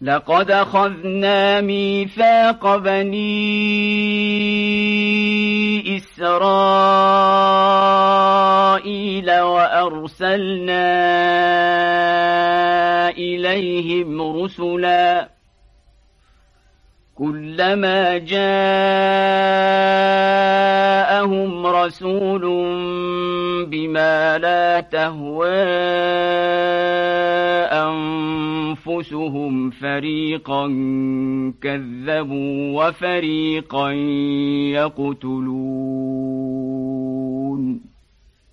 لقد أخذنا ميثاق بني إسرائيل وأرسلنا إليهم رسلا كلما جاءهم رسول بما لا تهوى أنفسهم فريقا كذبوا وفريقا يقتلون